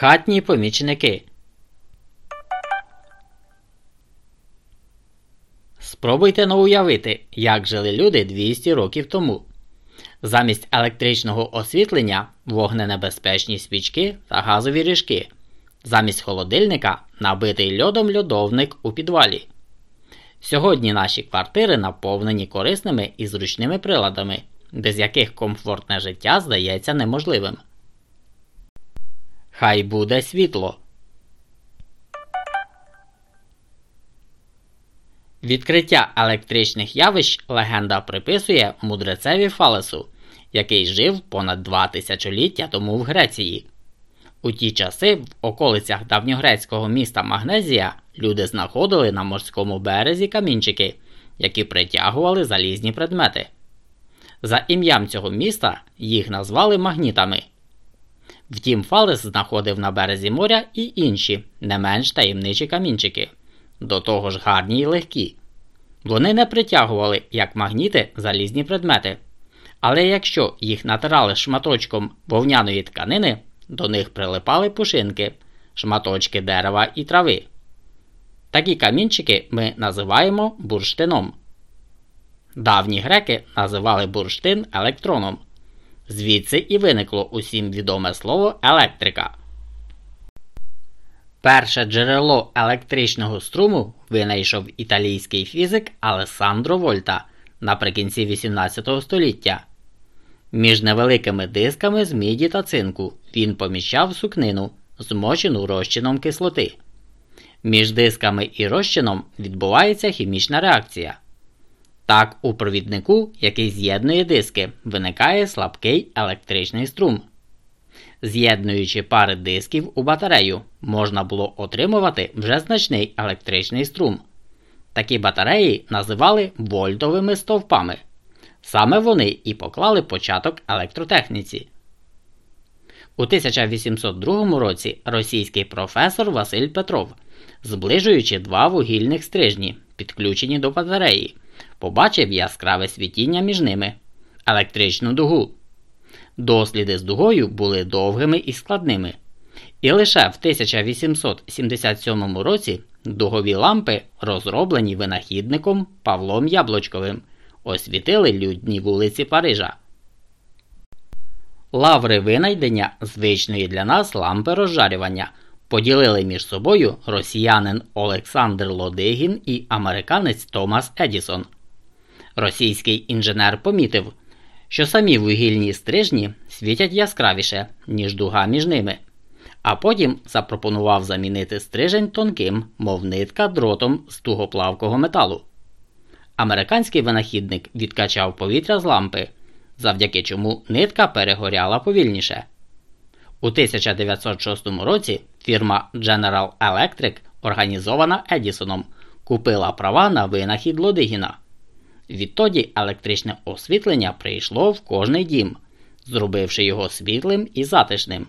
Хатні помічники. Спробуйте но уявити, як жили люди 200 років тому. Замість електричного освітлення вогненебезпечні свічки та газові ріжки. Замість холодильника набитий льодом льодовник у підвалі. Сьогодні наші квартири наповнені корисними і зручними приладами, без яких комфортне життя здається неможливим. Хай буде світло. Відкриття електричних явищ легенда приписує мудрецеві Фалесу, який жив понад два тисячоліття тому в Греції. У ті часи в околицях давньогрецького міста Магнезія люди знаходили на морському березі камінчики, які притягували залізні предмети. За ім'ям цього міста їх назвали магнітами. Втім, Фалес знаходив на березі моря і інші, не менш таємничі камінчики, до того ж гарні й легкі. Вони не притягували, як магніти, залізні предмети. Але якщо їх натирали шматочком вовняної тканини, до них прилипали пушинки, шматочки дерева і трави. Такі камінчики ми називаємо бурштином. Давні греки називали бурштин електроном. Звідси і виникло усім відоме слово електрика. Перше джерело електричного струму винайшов італійський фізик Алессандро Вольта наприкінці 18 століття. Між невеликими дисками з міді та цинку він поміщав сукнину, змочену розчином кислоти. Між дисками і розчином відбувається хімічна реакція. Так, у провіднику, який з'єднує диски, виникає слабкий електричний струм. З'єднуючи пари дисків у батарею, можна було отримувати вже значний електричний струм. Такі батареї називали вольтовими стовпами. Саме вони і поклали початок електротехніці. У 1802 році російський професор Василь Петров, зближуючи два вугільних стрижні, підключені до батареї, побачив яскраве світіння між ними електричну дугу. Досліди з дугою були довгими і складними. І лише в 1877 році дугові лампи, розроблені винахідником Павлом Яблочковим, освітили людні вулиці Парижа. Лаври винайдення звичної для нас лампи розжарювання поділили між собою росіянин Олександр Лодигін і американець Томас Едісон. Російський інженер помітив, що самі вугільні стрижні світять яскравіше, ніж дуга між ними, а потім запропонував замінити стрижень тонким, мов нитка дротом з тугоплавкого металу. Американський винахідник відкачав повітря з лампи, завдяки чому нитка перегоряла повільніше. У 1906 році фірма General Electric, організована Едісоном, купила права на винахід Лодигіна. Відтоді електричне освітлення прийшло в кожний дім, зробивши його світлим і затишним.